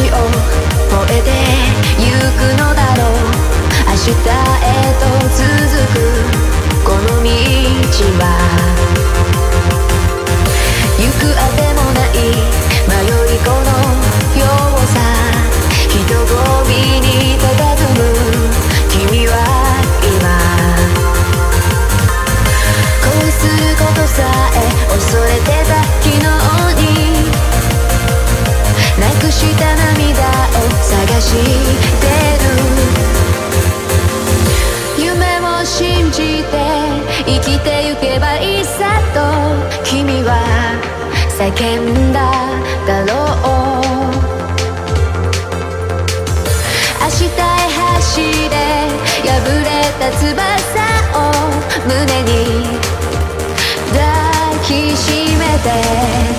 を越えてゆくのだろう。明日へと続くこの道は。行くあてもない迷いこのようさ。人混みに佇む君は今。恋することさ探してる夢を信じて生きてゆけばいいさと君は叫んだだろう明日へ走れ破れた翼を胸に抱きしめて